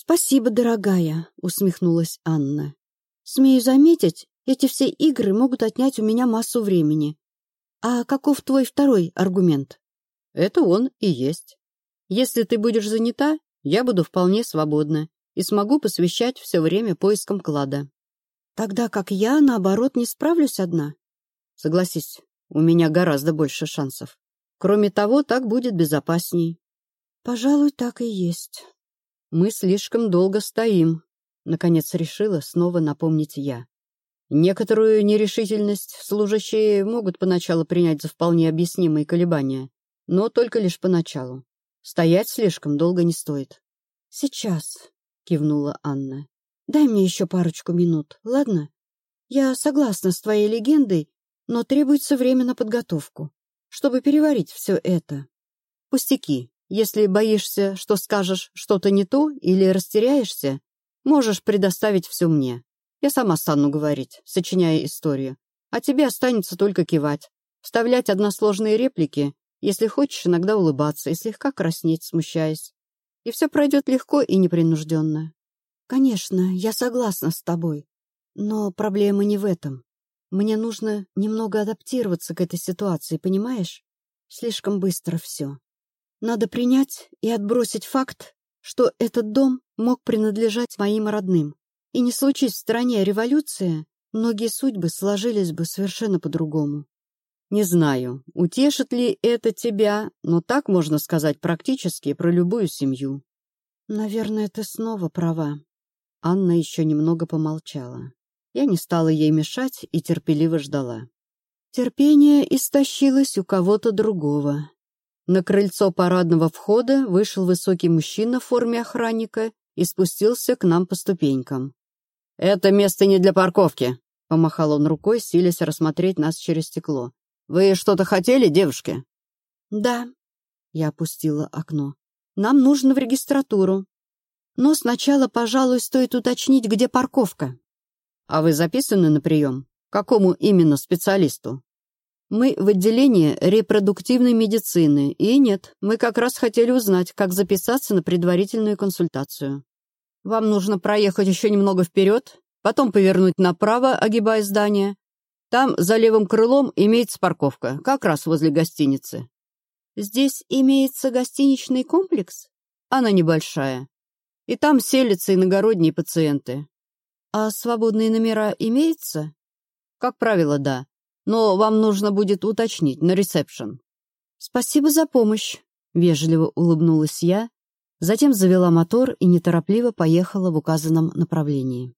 «Спасибо, дорогая», — усмехнулась Анна. «Смею заметить, эти все игры могут отнять у меня массу времени. А каков твой второй аргумент?» «Это он и есть. Если ты будешь занята, я буду вполне свободна и смогу посвящать все время поискам клада». «Тогда как я, наоборот, не справлюсь одна?» «Согласись, у меня гораздо больше шансов. Кроме того, так будет безопасней». «Пожалуй, так и есть». «Мы слишком долго стоим», — наконец решила снова напомнить я. Некоторую нерешительность служащие могут поначалу принять за вполне объяснимые колебания, но только лишь поначалу. Стоять слишком долго не стоит. «Сейчас», — кивнула Анна. «Дай мне еще парочку минут, ладно? Я согласна с твоей легендой, но требуется время на подготовку, чтобы переварить все это». «Пустяки. Если боишься, что скажешь что-то не то или растеряешься, можешь предоставить все мне. Я сама стану говорить, сочиняя историю. А тебе останется только кивать, вставлять односложные реплики, если хочешь иногда улыбаться и слегка краснеть, смущаясь. И все пройдет легко и непринужденно. Конечно, я согласна с тобой. Но проблема не в этом. Мне нужно немного адаптироваться к этой ситуации, понимаешь? Слишком быстро все. Надо принять и отбросить факт, что этот дом мог принадлежать моим родным. И не случись в стране революция, многие судьбы сложились бы совершенно по-другому. Не знаю, утешит ли это тебя, но так можно сказать практически про любую семью. Наверное, ты снова права. Анна еще немного помолчала. Я не стала ей мешать и терпеливо ждала. Терпение истощилось у кого-то другого. На крыльцо парадного входа вышел высокий мужчина в форме охранника и спустился к нам по ступенькам. «Это место не для парковки», — помахал он рукой, силясь рассмотреть нас через стекло. «Вы что-то хотели, девушки?» «Да», — я опустила окно. «Нам нужно в регистратуру. Но сначала, пожалуй, стоит уточнить, где парковка». «А вы записаны на прием? Какому именно специалисту?» «Мы в отделении репродуктивной медицины, и нет, мы как раз хотели узнать, как записаться на предварительную консультацию». Вам нужно проехать еще немного вперед, потом повернуть направо, огибая здание. Там, за левым крылом, имеется парковка, как раз возле гостиницы. Здесь имеется гостиничный комплекс? Она небольшая. И там селятся иногородние пациенты. А свободные номера имеются? Как правило, да. Но вам нужно будет уточнить на ресепшн. Спасибо за помощь, вежливо улыбнулась я Затем завела мотор и неторопливо поехала в указанном направлении.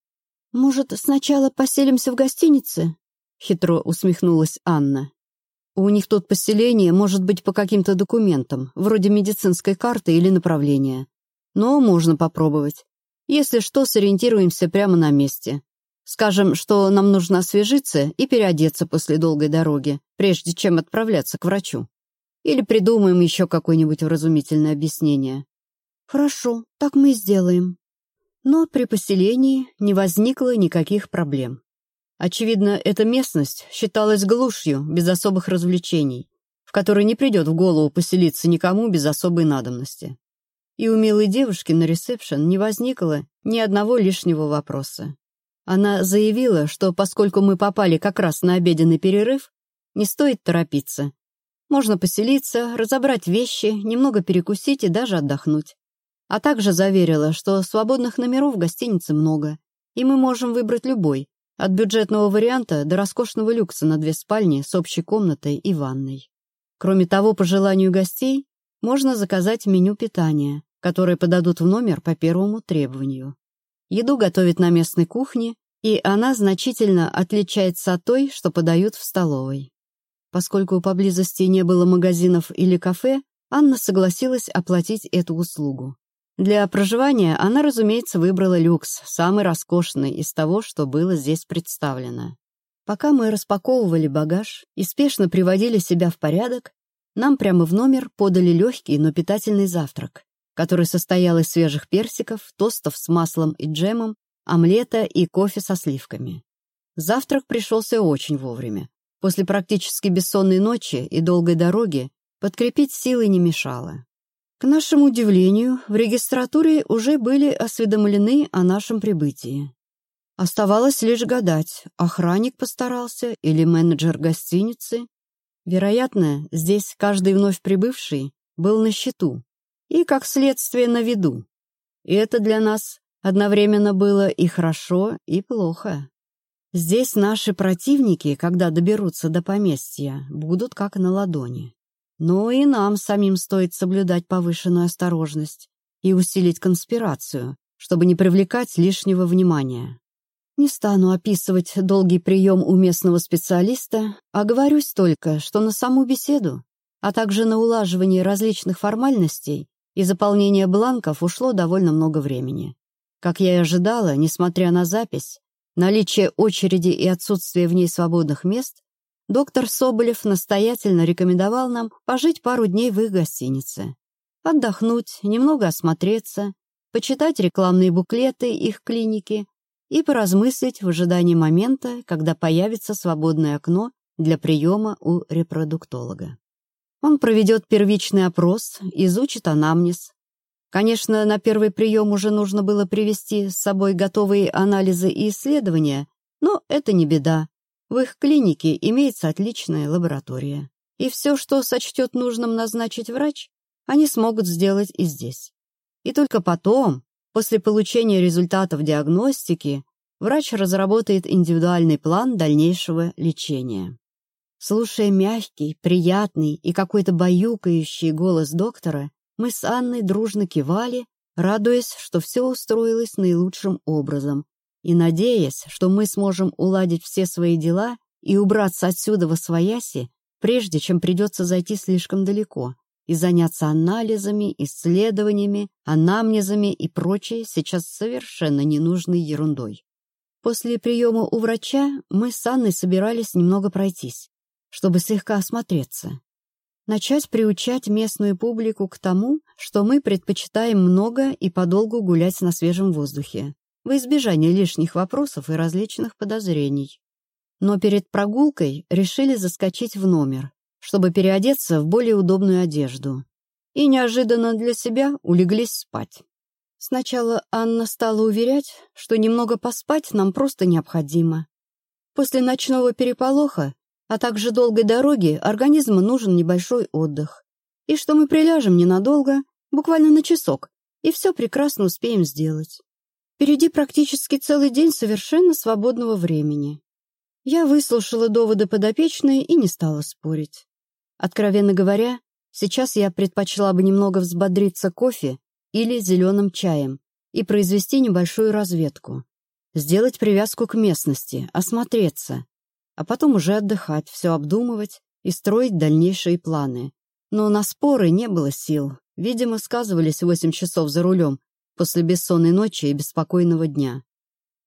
«Может, сначала поселимся в гостинице?» — хитро усмехнулась Анна. «У них тут поселение может быть по каким-то документам, вроде медицинской карты или направления. Но можно попробовать. Если что, сориентируемся прямо на месте. Скажем, что нам нужно освежиться и переодеться после долгой дороги, прежде чем отправляться к врачу. Или придумаем еще какое-нибудь вразумительное объяснение. «Хорошо, так мы и сделаем». Но при поселении не возникло никаких проблем. Очевидно, эта местность считалась глушью, без особых развлечений, в которой не придет в голову поселиться никому без особой надобности. И у милой девушки на ресепшн не возникло ни одного лишнего вопроса. Она заявила, что поскольку мы попали как раз на обеденный перерыв, не стоит торопиться. Можно поселиться, разобрать вещи, немного перекусить и даже отдохнуть а также заверила, что свободных номеров в гостинице много, и мы можем выбрать любой, от бюджетного варианта до роскошного люкса на две спальни с общей комнатой и ванной. Кроме того, по желанию гостей, можно заказать меню питания, которое подадут в номер по первому требованию. Еду готовят на местной кухне, и она значительно отличается от той, что подают в столовой. Поскольку поблизости не было магазинов или кафе, Анна согласилась оплатить эту услугу. Для проживания она, разумеется, выбрала люкс, самый роскошный из того, что было здесь представлено. Пока мы распаковывали багаж и спешно приводили себя в порядок, нам прямо в номер подали легкий, но питательный завтрак, который состоял из свежих персиков, тостов с маслом и джемом, омлета и кофе со сливками. Завтрак пришелся очень вовремя. После практически бессонной ночи и долгой дороги подкрепить силы не мешало. К нашему удивлению, в регистратуре уже были осведомлены о нашем прибытии. Оставалось лишь гадать, охранник постарался или менеджер гостиницы. Вероятно, здесь каждый вновь прибывший был на счету и, как следствие, на виду. И это для нас одновременно было и хорошо, и плохо. Здесь наши противники, когда доберутся до поместья, будут как на ладони. Но и нам самим стоит соблюдать повышенную осторожность и усилить конспирацию, чтобы не привлекать лишнего внимания. Не стану описывать долгий прием у местного специалиста, а говорюсь только, что на саму беседу, а также на улаживание различных формальностей и заполнение бланков ушло довольно много времени. Как я и ожидала, несмотря на запись, наличие очереди и отсутствие в ней свободных мест, доктор Соболев настоятельно рекомендовал нам пожить пару дней в их гостинице. Отдохнуть, немного осмотреться, почитать рекламные буклеты их клиники и поразмыслить в ожидании момента, когда появится свободное окно для приема у репродуктолога. Он проведет первичный опрос, изучит анамнез. Конечно, на первый прием уже нужно было привести с собой готовые анализы и исследования, но это не беда. В их клинике имеется отличная лаборатория. И все, что сочтет нужным назначить врач, они смогут сделать и здесь. И только потом, после получения результатов диагностики, врач разработает индивидуальный план дальнейшего лечения. Слушая мягкий, приятный и какой-то баюкающий голос доктора, мы с Анной дружно кивали, радуясь, что все устроилось наилучшим образом, и надеясь, что мы сможем уладить все свои дела и убраться отсюда во свояси, прежде чем придется зайти слишком далеко и заняться анализами, исследованиями, анамнезами и прочей сейчас совершенно ненужной ерундой. После приема у врача мы с Анной собирались немного пройтись, чтобы слегка осмотреться. Начать приучать местную публику к тому, что мы предпочитаем много и подолгу гулять на свежем воздухе, во избежание лишних вопросов и различных подозрений. Но перед прогулкой решили заскочить в номер, чтобы переодеться в более удобную одежду. И неожиданно для себя улеглись спать. Сначала Анна стала уверять, что немного поспать нам просто необходимо. После ночного переполоха, а также долгой дороги, организму нужен небольшой отдых. И что мы приляжем ненадолго, буквально на часок, и все прекрасно успеем сделать. Впереди практически целый день совершенно свободного времени. Я выслушала доводы подопечной и не стала спорить. Откровенно говоря, сейчас я предпочла бы немного взбодриться кофе или зеленым чаем и произвести небольшую разведку. Сделать привязку к местности, осмотреться, а потом уже отдыхать, все обдумывать и строить дальнейшие планы. Но на споры не было сил. Видимо, сказывались восемь часов за рулем, после бессонной ночи и беспокойного дня.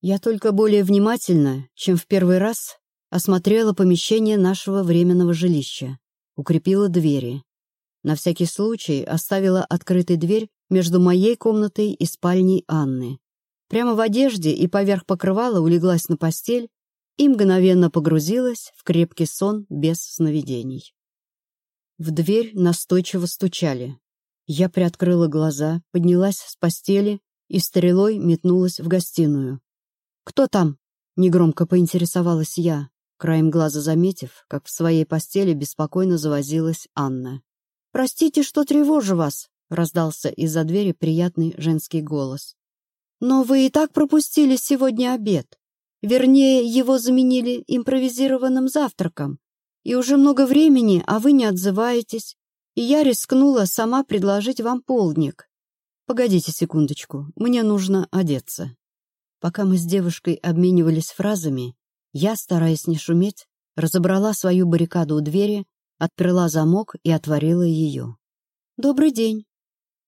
Я только более внимательно, чем в первый раз, осмотрела помещение нашего временного жилища, укрепила двери. На всякий случай оставила открытой дверь между моей комнатой и спальней Анны. Прямо в одежде и поверх покрывала улеглась на постель и мгновенно погрузилась в крепкий сон без сновидений. В дверь настойчиво стучали. Я приоткрыла глаза, поднялась с постели и стрелой метнулась в гостиную. «Кто там?» — негромко поинтересовалась я, краем глаза заметив, как в своей постели беспокойно завозилась Анна. «Простите, что тревожу вас», — раздался из-за двери приятный женский голос. «Но вы и так пропустили сегодня обед. Вернее, его заменили импровизированным завтраком. И уже много времени, а вы не отзываетесь и я рискнула сама предложить вам полдник. Погодите секундочку, мне нужно одеться. Пока мы с девушкой обменивались фразами, я, стараясь не шуметь, разобрала свою баррикаду у двери, отперла замок и отворила ее. «Добрый день!»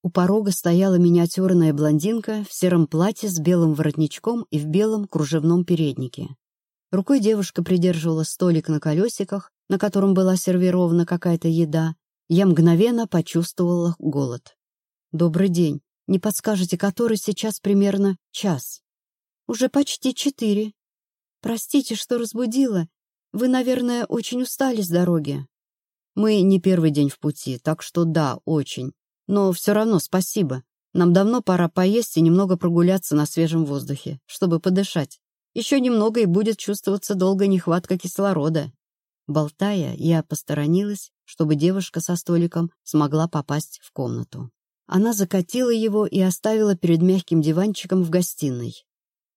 У порога стояла миниатюрная блондинка в сером платье с белым воротничком и в белом кружевном переднике. Рукой девушка придерживала столик на колесиках, на котором была сервирована какая-то еда, я мгновенно почувствовала голод. «Добрый день. Не подскажете, который сейчас примерно час?» «Уже почти четыре. Простите, что разбудила. Вы, наверное, очень устали с дороги». «Мы не первый день в пути, так что да, очень. Но все равно спасибо. Нам давно пора поесть и немного прогуляться на свежем воздухе, чтобы подышать. Еще немного и будет чувствоваться долгая нехватка кислорода. Болтая, я посторонилась, чтобы девушка со столиком смогла попасть в комнату. Она закатила его и оставила перед мягким диванчиком в гостиной.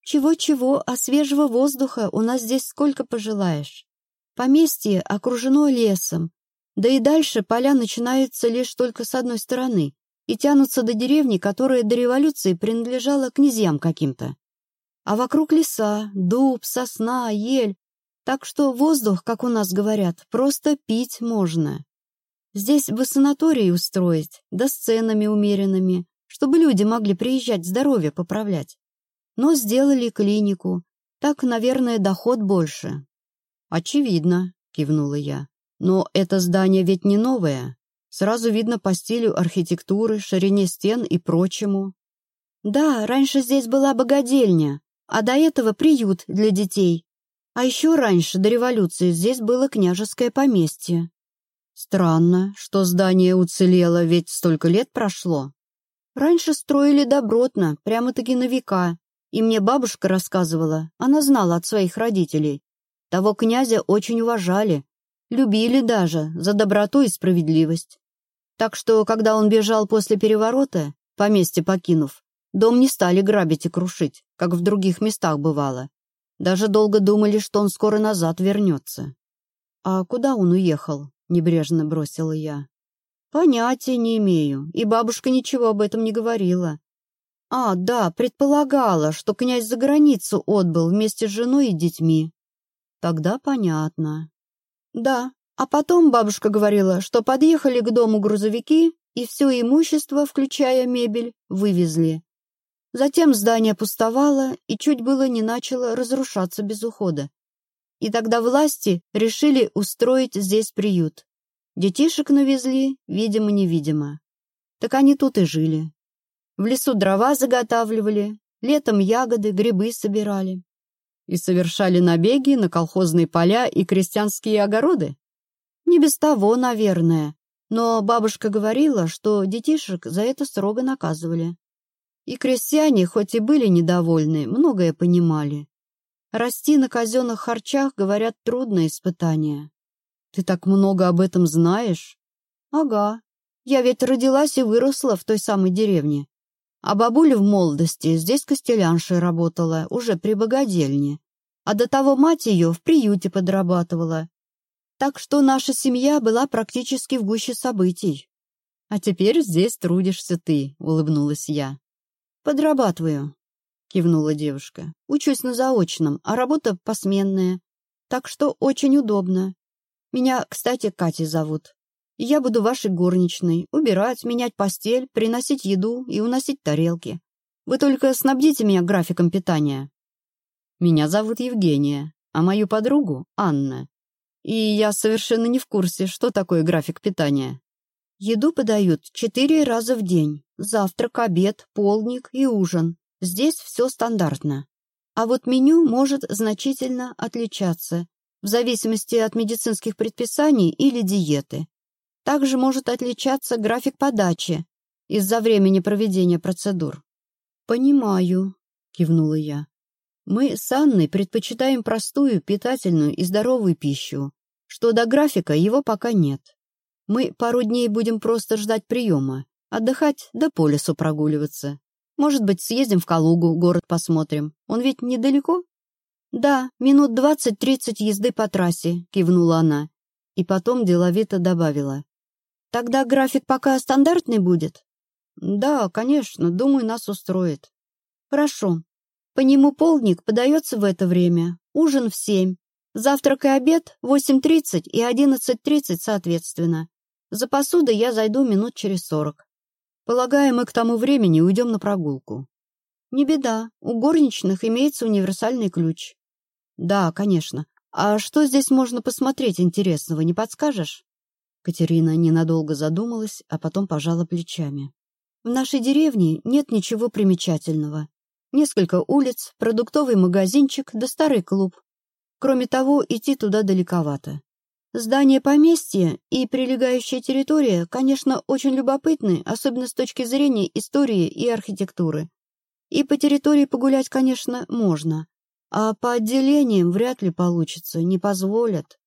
«Чего-чего, а свежего воздуха у нас здесь сколько пожелаешь. Поместье окружено лесом, да и дальше поля начинаются лишь только с одной стороны и тянутся до деревни, которая до революции принадлежала князьям каким-то. А вокруг леса, дуб, сосна, ель, так что воздух, как у нас говорят, просто пить можно. Здесь бы санаторий устроить, да с ценами умеренными, чтобы люди могли приезжать здоровье поправлять. Но сделали клинику. Так, наверное, доход больше. Очевидно, кивнула я. Но это здание ведь не новое. Сразу видно по стилю архитектуры, ширине стен и прочему. Да, раньше здесь была богадельня, а до этого приют для детей, а еще раньше, до революции, здесь было княжеское поместье. Странно, что здание уцелело, ведь столько лет прошло. Раньше строили добротно, прямо-таки на века. И мне бабушка рассказывала, она знала от своих родителей. Того князя очень уважали, любили даже за доброту и справедливость. Так что, когда он бежал после переворота, поместье покинув, дом не стали грабить и крушить, как в других местах бывало. Даже долго думали, что он скоро назад вернется. «А куда он уехал?» — небрежно бросила я. «Понятия не имею, и бабушка ничего об этом не говорила. А, да, предполагала, что князь за границу отбыл вместе с женой и детьми. Тогда понятно. Да, а потом бабушка говорила, что подъехали к дому грузовики и все имущество, включая мебель, вывезли. Затем здание пустовало и чуть было не начало разрушаться без ухода. И тогда власти решили устроить здесь приют. Детишек навезли, видимо-невидимо. Так они тут и жили. В лесу дрова заготавливали, летом ягоды, грибы собирали. И совершали набеги на колхозные поля и крестьянские огороды? Не без того, наверное. Но бабушка говорила, что детишек за это строго наказывали. И крестьяне, хоть и были недовольны, многое понимали. Расти на казенных харчах, говорят, трудное испытание. Ты так много об этом знаешь? Ага. Я ведь родилась и выросла в той самой деревне. А бабуля в молодости здесь костеляншей работала, уже при богадельне. А до того мать ее в приюте подрабатывала. Так что наша семья была практически в гуще событий. А теперь здесь трудишься ты, улыбнулась я. «Подрабатываю», — кивнула девушка. «Учусь на заочном, а работа посменная. Так что очень удобно. Меня, кстати, Катей зовут. Я буду вашей горничной, убирать, менять постель, приносить еду и уносить тарелки. Вы только снабдите меня графиком питания». «Меня зовут Евгения, а мою подругу — Анна. И я совершенно не в курсе, что такое график питания». Еду подают четыре раза в день. Завтрак, обед, полдник и ужин. Здесь все стандартно. А вот меню может значительно отличаться, в зависимости от медицинских предписаний или диеты. Также может отличаться график подачи из-за времени проведения процедур. «Понимаю», — кивнула я. «Мы с Анной предпочитаем простую, питательную и здоровую пищу, что до графика его пока нет. Мы пару дней будем просто ждать приема, отдыхать да по лесу прогуливаться. Может быть, съездим в Калугу, город посмотрим. Он ведь недалеко?» «Да, минут двадцать-тридцать езды по трассе», — кивнула она. И потом деловито добавила. «Тогда график пока стандартный будет?» «Да, конечно, думаю, нас устроит». «Хорошо. По нему полдник подается в это время, ужин в семь, завтрак и обед — восемь тридцать и одиннадцать тридцать соответственно. За посудой я зайду минут через сорок. Полагаю, мы к тому времени уйдем на прогулку. Не беда, у горничных имеется универсальный ключ. Да, конечно. А что здесь можно посмотреть интересного, не подскажешь? Катерина ненадолго задумалась, а потом пожала плечами. В нашей деревне нет ничего примечательного. Несколько улиц, продуктовый магазинчик да старый клуб. Кроме того, идти туда далековато. Здание поместья и прилегающая территория, конечно, очень любопытны, особенно с точки зрения истории и архитектуры. И по территории погулять, конечно, можно. А по отделениям вряд ли получится, не позволят.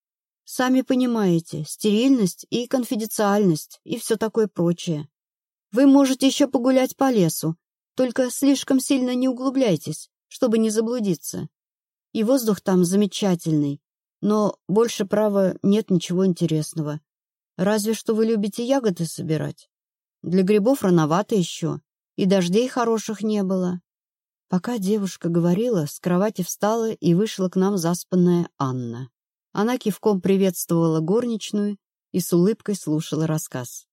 Сами понимаете, стерильность и конфиденциальность и все такое прочее. Вы можете еще погулять по лесу, только слишком сильно не углубляйтесь, чтобы не заблудиться. И воздух там замечательный, но больше, права, нет ничего интересного. Разве что вы любите ягоды собирать. Для грибов рановато еще, и дождей хороших не было. Пока девушка говорила, с кровати встала и вышла к нам заспанная Анна. Она кивком приветствовала горничную и с улыбкой слушала рассказ.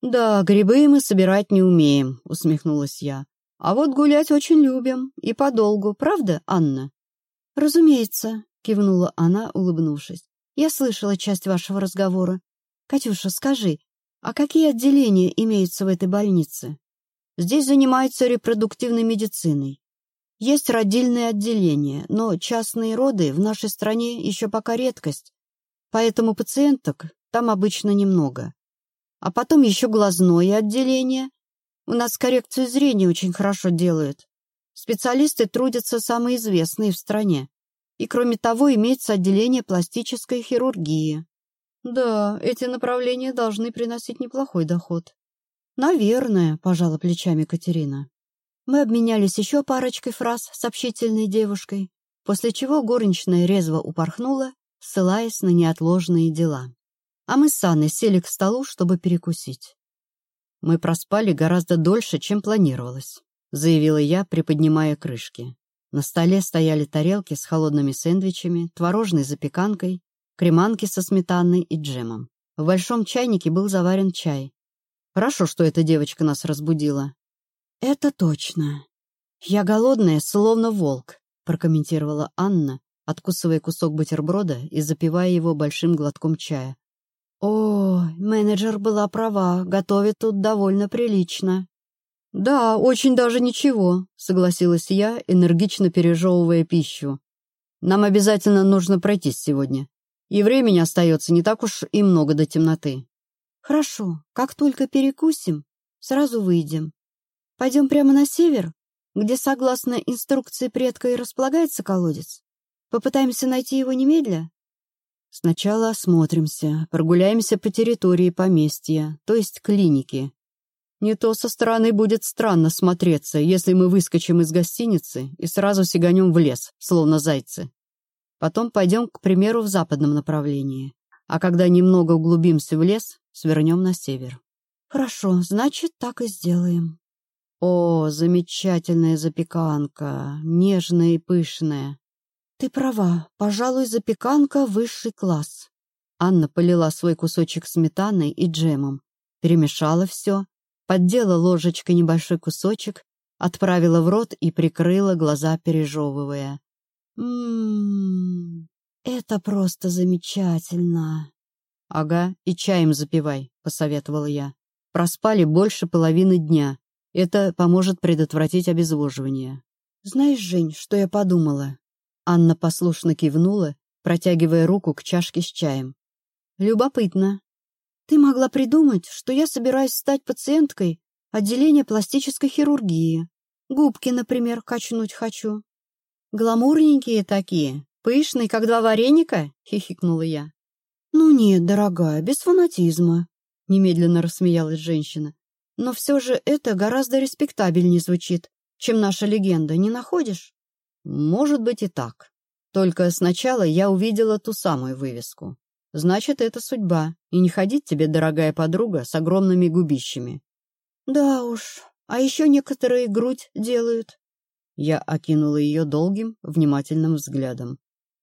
«Да, грибы мы собирать не умеем», — усмехнулась я. «А вот гулять очень любим, и подолгу, правда, Анна?» «Разумеется», — кивнула она, улыбнувшись. «Я слышала часть вашего разговора. Катюша, скажи, а какие отделения имеются в этой больнице?» «Здесь занимаются репродуктивной медициной. Есть родильные отделения, но частные роды в нашей стране еще пока редкость, поэтому пациенток там обычно немного. А потом еще глазное отделение. У нас коррекцию зрения очень хорошо делают. Специалисты трудятся самые известные в стране. И кроме того, имеется отделение пластической хирургии. Да, эти направления должны приносить неплохой доход. Наверное, пожала плечами Катерина. Мы обменялись еще парочкой фраз с общительной девушкой, после чего горничная резво упорхнула, ссылаясь на неотложные дела. А мы с Анной сели к столу, чтобы перекусить. Мы проспали гораздо дольше, чем планировалось, заявила я, приподнимая крышки. На столе стояли тарелки с холодными сэндвичами, творожной запеканкой, креманки со сметаной и джемом. В большом чайнике был заварен чай. Хорошо, что эта девочка нас разбудила. «Это точно. Я голодная, словно волк», — прокомментировала Анна, откусывая кусок бутерброда и запивая его большим глотком чая. «О, менеджер была права, готовит тут довольно прилично». «Да, очень даже ничего», — согласилась я, энергично пережевывая пищу. «Нам обязательно нужно пройтись сегодня. И времени остается не так уж и много до темноты». «Хорошо, как только перекусим, сразу выйдем. Пойдем прямо на север, где, согласно инструкции предка, и располагается колодец. Попытаемся найти его немедля?» «Сначала осмотримся, прогуляемся по территории поместья, то есть клиники, не то со стороны будет странно смотреться, если мы выскочим из гостиницы и сразу сиганем в лес, словно зайцы. Потом пойдем, к примеру, в западном направлении. А когда немного углубимся в лес, свернем на север. Хорошо, значит, так и сделаем. О, замечательная запеканка, нежная и пышная. Ты права, пожалуй, запеканка высший класс. Анна полила свой кусочек сметаной и джемом, перемешала все поддела ложечкой небольшой кусочек, отправила в рот и прикрыла глаза, пережевывая. «Ммм, это просто замечательно!» «Ага, и чаем запивай», — посоветовала я. «Проспали больше половины дня. Это поможет предотвратить обезвоживание». «Знаешь, Жень, что я подумала?» Анна послушно кивнула, протягивая руку к чашке с чаем. «Любопытно. Ты могла придумать, что я собираюсь стать пациенткой отделения пластической хирургии. Губки, например, качнуть хочу. Гламурненькие такие, пышные, как два вареника, хихикнула я. Ну нет, дорогая, без фанатизма, немедленно рассмеялась женщина. Но все же это гораздо респектабельнее звучит, чем наша легенда, не находишь? Может быть и так. Только сначала я увидела ту самую вывеску. Значит, это судьба, и не ходить тебе, дорогая подруга, с огромными губищами. Да уж, а еще некоторые грудь делают. Я окинула ее долгим, внимательным взглядом.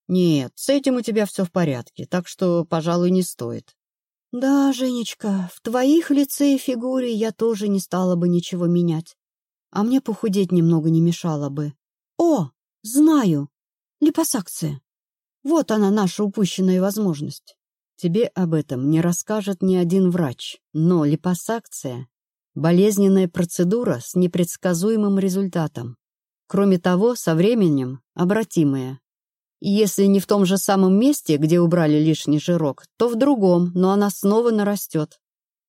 Нет, с этим у тебя все в порядке, так что, пожалуй, не стоит. Да, Женечка, в твоих лице и фигуре я тоже не стала бы ничего менять. А мне похудеть немного не мешало бы. О, знаю, липосакция. Вот она, наша упущенная возможность. Тебе об этом не расскажет ни один врач, но липосакция – болезненная процедура с непредсказуемым результатом. Кроме того, со временем – обратимая. Если не в том же самом месте, где убрали лишний жирок, то в другом, но она снова нарастет.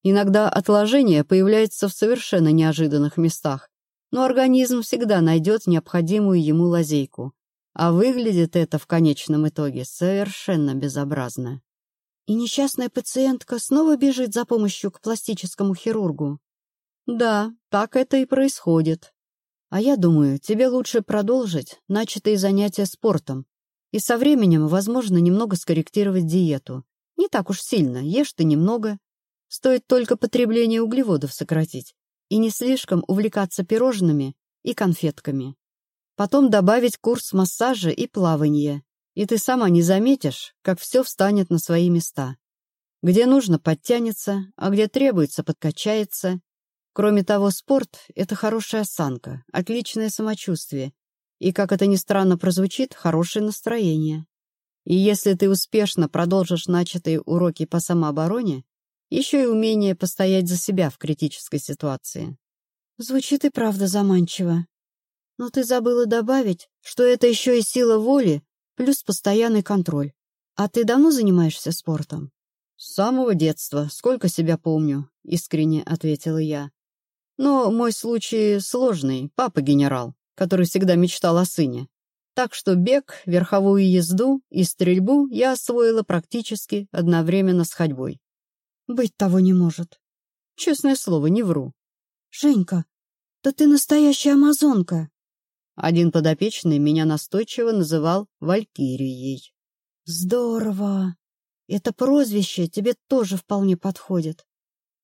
Иногда отложение появляется в совершенно неожиданных местах, но организм всегда найдет необходимую ему лазейку. А выглядит это в конечном итоге совершенно безобразно. И несчастная пациентка снова бежит за помощью к пластическому хирургу. Да, так это и происходит. А я думаю, тебе лучше продолжить начатые занятия спортом и со временем, возможно, немного скорректировать диету. Не так уж сильно, ешь ты немного, Стоит только потребление углеводов сократить и не слишком увлекаться пирожными и конфетками. Потом добавить курс массажа и плавания, и ты сама не заметишь, как все встанет на свои места. Где нужно, подтянется, а где требуется, подкачается. Кроме того, спорт — это хорошая осанка, отличное самочувствие и, как это ни странно прозвучит, хорошее настроение. И если ты успешно продолжишь начатые уроки по самообороне, еще и умение постоять за себя в критической ситуации. Звучит и правда заманчиво. Но ты забыла добавить, что это еще и сила воли плюс постоянный контроль. А ты давно занимаешься спортом? С самого детства, сколько себя помню, искренне ответила я. Но мой случай сложный, папа генерал, который всегда мечтал о сыне. Так что бег, верховую езду и стрельбу я освоила практически одновременно с ходьбой. Быть того не может. Честное слово, не вру. Женька, да ты настоящая амазонка. Один подопечный меня настойчиво называл Валькирией. Здорово. Это прозвище тебе тоже вполне подходит.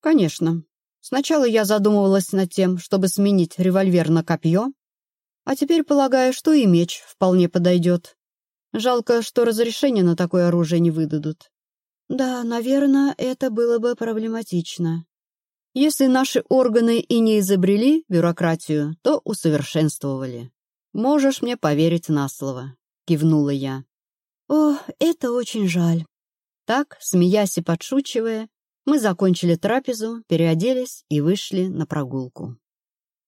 Конечно. Сначала я задумывалась над тем, чтобы сменить револьвер на копье, а теперь полагаю, что и меч вполне подойдет. Жалко, что разрешение на такое оружие не выдадут. Да, наверное, это было бы проблематично. Если наши органы и не изобрели бюрократию, то усовершенствовали. Можешь мне поверить на слово, кивнула я. О, это очень жаль. Так, смеясь и подшучивая, мы закончили трапезу, переоделись и вышли на прогулку.